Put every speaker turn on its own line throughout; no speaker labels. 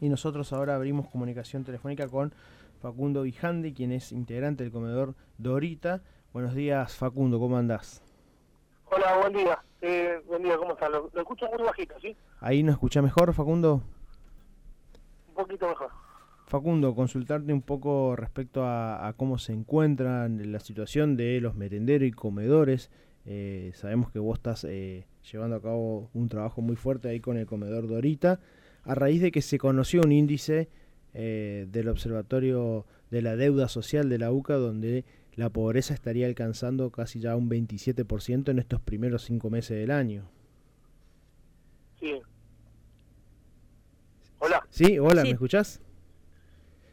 Y nosotros ahora abrimos comunicación telefónica con Facundo Vijandi, quien es integrante del comedor Dorita. Buenos días, Facundo, ¿cómo andás?
Hola, buen día. Eh, buen día, ¿cómo estás? Lo, escucho muy bajito, ¿sí?
¿Ahí nos escucha mejor, Facundo?
Un poquito mejor.
Facundo, consultarte un poco respecto a, cómo se encuentran la situación de los merenderos y comedores. Eh, sabemos que vos estás eh, llevando a cabo un trabajo muy fuerte ahí con el comedor Dorita a raíz de que se conoció un índice eh, del Observatorio de la Deuda Social de la UCA, donde la pobreza estaría alcanzando casi ya un 27% en estos primeros cinco meses del año.
Sí. Hola.
Sí, hola, ¿me escuchás?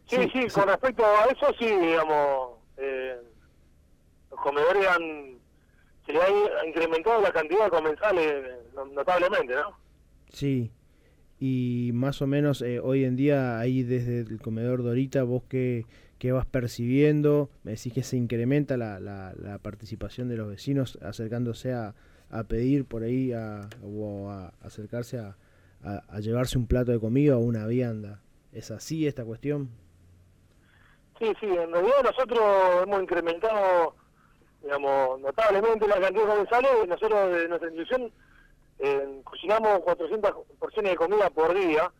Sí, sí, con respecto a eso, sí, digamos, eh, los comedores han, se le ha incrementado la cantidad de comensales notablemente, ¿no?
Sí, y más o menos eh, hoy en día ahí desde el comedor Dorita vos qué, qué, vas percibiendo, me decís que se incrementa la, la, participación de los vecinos acercándose a, a pedir por ahí a, o a acercarse a, a, llevarse un plato de comida o una vianda. ¿Es así esta cuestión?
Sí, sí, en realidad nosotros hemos incrementado, digamos, notablemente la cantidad de comensales, nosotros de nuestra institución eh, cocinamos 400 porciones de comida por día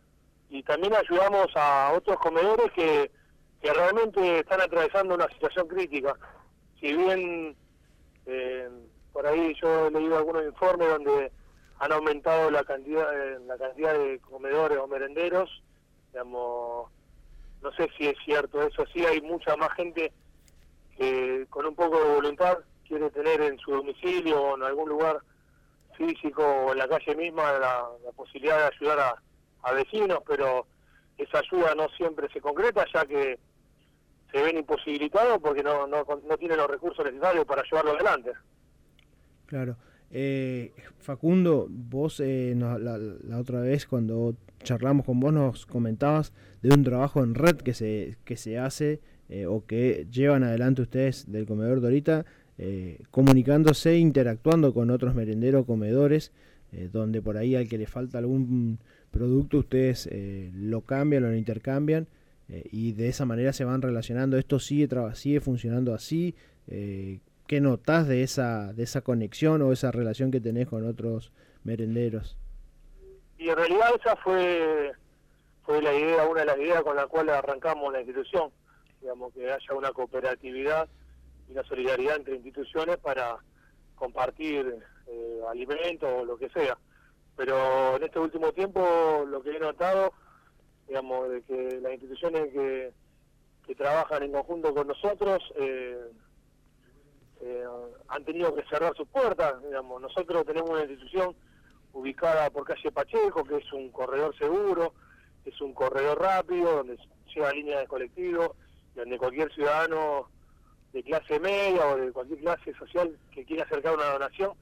y también ayudamos a otros comedores que, que realmente están atravesando una situación crítica. Si bien eh, por ahí yo he leído algunos informes donde han aumentado la cantidad, eh, la cantidad de comedores o merenderos, digamos, no sé si es cierto eso, sí hay mucha más gente que con un poco de voluntad quiere tener en su domicilio o en algún lugar físico o en la calle misma la, posibilidad de ayudar a, vecinos, pero esa ayuda no siempre se concreta ya que se ven imposibilitados porque no, no, no tienen los recursos necesarios para llevarlo adelante.
Claro. Eh, Facundo, vos eh, la, otra vez cuando charlamos con vos nos comentabas de un trabajo en red que se, que se hace eh, o que llevan adelante ustedes del comedor Dorita eh, comunicándose, interactuando con otros merenderos, comedores, eh, donde por ahí al que le falta algún producto ustedes eh, lo cambian, lo intercambian y de esa manera se van relacionando. Esto sigue, sigue funcionando así. ¿Qué notas de esa, de esa conexión o esa relación que tenés con otros merenderos?
Y en realidad esa fue, fue la idea, una de las ideas con la cual arrancamos la institución, digamos, que haya una cooperatividad y la solidaridad entre instituciones para compartir eh, alimentos o lo que sea. Pero en este último tiempo lo que he notado, digamos, de que las instituciones que, que trabajan en conjunto con nosotros eh, eh, han tenido que cerrar sus puertas. Digamos, nosotros tenemos una institución ubicada por calle Pacheco, que es un corredor seguro, es un corredor rápido, donde llega línea de colectivo, donde cualquier ciudadano de clase media o de cualquier clase social que quiera acercar una donación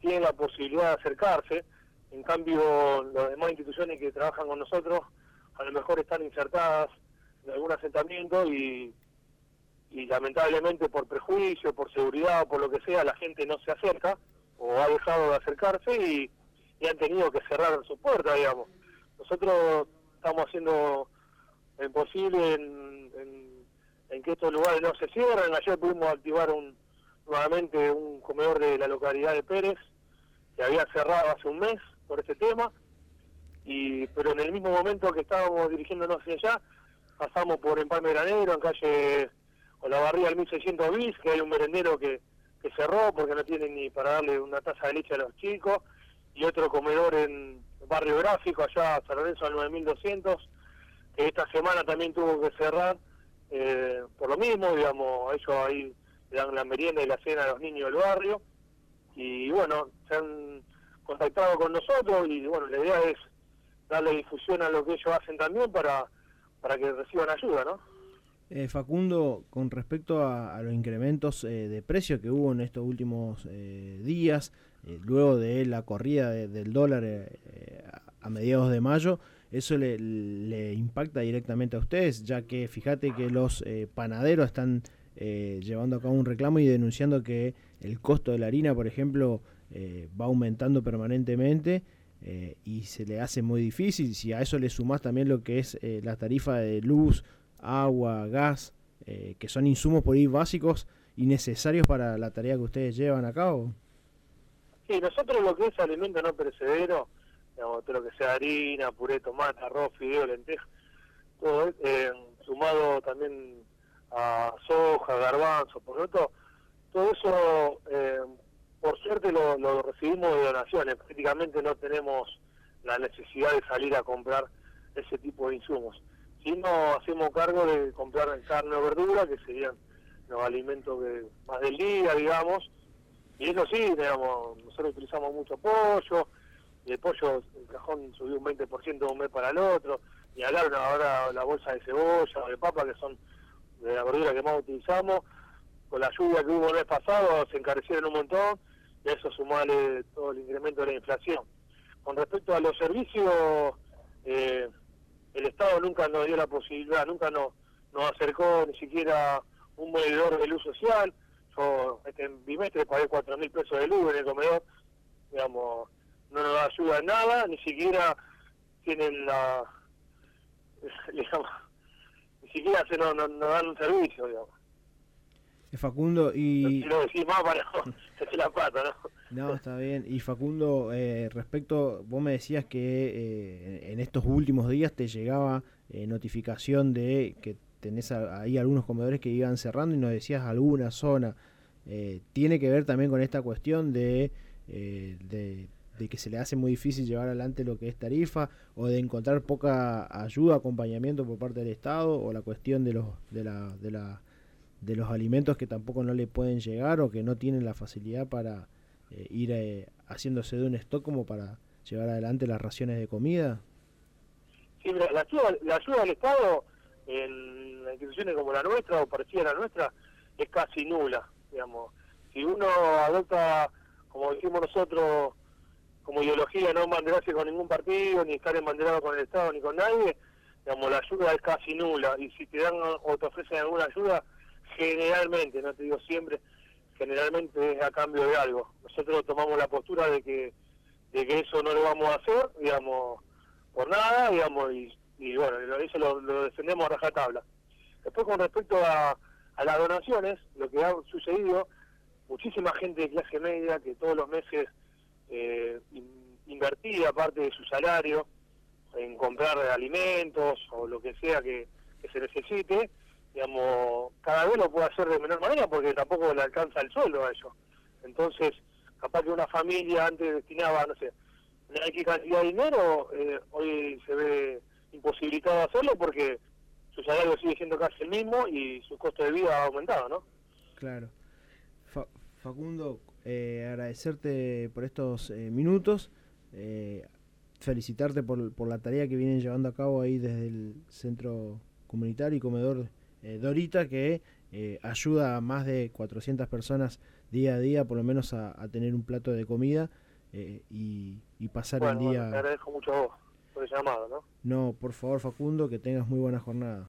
tiene la posibilidad de acercarse. En cambio, las demás instituciones que trabajan con nosotros a lo mejor están insertadas en algún asentamiento y, y lamentablemente por prejuicio, por seguridad o por lo que sea, la gente no se acerca o ha dejado de acercarse y, han tenido que cerrar sus puertas, digamos. Nosotros estamos haciendo lo posible en que estos lugares no se cierren. Ayer pudimos activar un, nuevamente un comedor de la localidad de Pérez, que había cerrado hace un mes por este tema, y pero en el mismo momento que estábamos dirigiéndonos hacia allá, pasamos por Empalme Granero, en calle Olavarría del 1600 bis, que hay un merendero que, que cerró porque no tienen ni para darle una taza de leche a los chicos, y otro comedor en Barrio Gráfico, allá San Lorenzo al 9200, que esta semana también tuvo que cerrar eh, por lo mismo, digamos, ellos ahí le dan la merienda y la cena a los niños del barrio, y bueno, se han contactado con nosotros y bueno, la idea es darle difusión a lo que ellos hacen también para, para que reciban ayuda, ¿no?
Eh, Facundo, con respecto a, los incrementos eh, de precio que hubo en estos últimos eh, días, luego de la corrida del dólar a mediados de mayo, eso le, impacta directamente a ustedes, ya que fíjate que los eh, panaderos están eh, llevando a cabo un reclamo y denunciando que el costo de la harina, por ejemplo, eh, va aumentando permanentemente eh, y se le hace muy difícil. Si a eso le sumás también lo que es eh, la tarifa de luz, agua, gas, que son insumos por ahí básicos y necesarios para la tarea que ustedes llevan a cabo.
Sí, nosotros lo que es alimento no perecedero, digamos, todo lo que sea harina, puré, tomate, arroz, fideo, lenteja, todo, sumado también a soja, garbanzo, por lo tanto, todo eso por suerte lo, recibimos de donaciones, prácticamente no tenemos la necesidad de salir a comprar ese tipo de insumos. Si no hacemos cargo de comprar carne o verdura, que serían los alimentos más del día, digamos, y eso sí, digamos, nosotros utilizamos mucho pollo, y el pollo, el cajón subió un 20% de un mes para el otro, y ahora la bolsa de cebolla o de papa, que son de la verdura que más utilizamos, con la lluvia que hubo el mes pasado se encarecieron un montón, eso sumarle todo el incremento de la inflación. Con respecto a los servicios, eh, el Estado nunca nos dio la posibilidad, nunca nos, nos acercó ni siquiera un medidor de luz social. Yo este bimestre pagué cuatro mil pesos de luz en el comedor, digamos, no nos ayuda en nada, ni siquiera tienen la, digamos, ni siquiera se nos, nos dan un servicio, digamos.
Facundo, y...
No, más para la pata,
¿no? No, está bien. Y Facundo, eh, respecto, vos me decías que eh, en estos últimos días te llegaba eh, notificación de que tenés ahí algunos comedores que iban cerrando y nos decías alguna zona. ¿Tiene que ver también con esta cuestión de, de, de, que se le hace muy difícil llevar adelante lo que es tarifa o de encontrar poca ayuda, acompañamiento por parte del Estado o la cuestión de, los, de, la, de la de los alimentos que tampoco no le pueden llegar o que no tienen la facilidad para eh, ir eh, haciéndose de un stock como para llevar adelante las raciones de comida?
Sí, la ayuda, la ayuda del Estado en instituciones como la nuestra o parecida a la nuestra es casi nula, digamos. Si uno adopta, como decimos nosotros, como ideología no banderarse con ningún partido, ni estar embanderado con el Estado ni con nadie, digamos, la ayuda es casi nula. Y si te dan o te ofrecen alguna ayuda, generalmente, no te digo siempre, generalmente es a cambio de algo. Nosotros tomamos la postura de que de que eso no lo vamos a hacer, digamos, por nada, digamos, y, bueno, eso lo, defendemos a rajatabla. Después con respecto a, a las donaciones, lo que ha sucedido, muchísima gente de clase media que todos los meses eh, invertía parte de su salario en comprar alimentos o lo que sea que se necesite, digamos, cada lo puede hacer de menor manera porque tampoco le alcanza el sueldo a ellos. Entonces, capaz que una familia antes destinaba, no sé, una X cantidad de dinero, eh, hoy se ve imposibilitado hacerlo porque su salario sigue siendo casi el mismo y su costo de vida ha aumentado, ¿no?
Claro. Facundo, eh, agradecerte por estos eh, minutos, felicitarte por, por la tarea que vienen llevando a cabo ahí desde el Centro Comunitario y Comedor eh, Dorita que eh, ayuda a más de 400 personas día a día por lo menos a, tener un plato de comida eh, y, pasar el día...
te agradezco mucho a vos por el llamado, ¿no?
No, por favor Facundo, que tengas muy buena jornada.